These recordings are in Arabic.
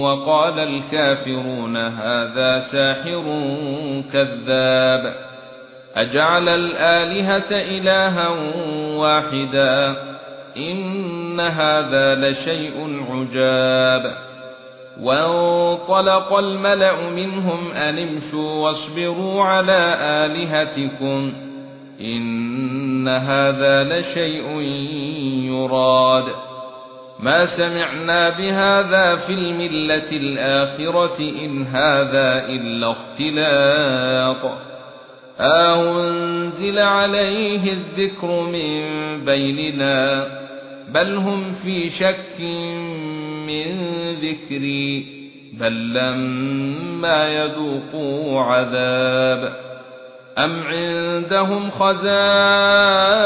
وقال الكافرون هذا ساحر كذاب. أجعل الآلهة إلها واحدا إن هذا لشيء عجاب. وانطلق الملأ منهم أن امشوا واصبروا على آلهتكم إن هذا لشيء يراد. ما سمعنا بهذا في الملة الآخرة إن هذا إلا اختلاق. أنزل عليه الذكر من بيننا بل هم في شك من ذكري بل لما يذوقوا عذاب. أم عندهم خزائن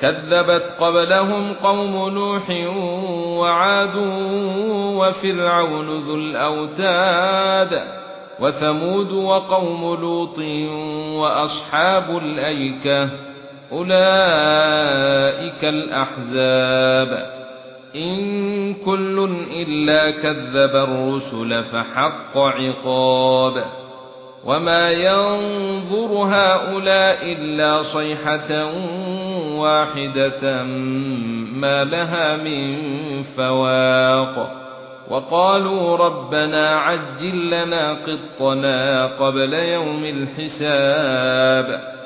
كذبت قبلهم قوم نوح وعاد وفرعون ذو الأوتاد وثمود وقوم لوط وأصحاب الأيكة أولئك الأحزاب إن كل إلا كذب الرسل فحق عقاب وما ينظر هؤلاء إلا صيحة واحدة ما لها من فواق وقالوا ربنا عجل لنا قطنا قبل يوم الحساب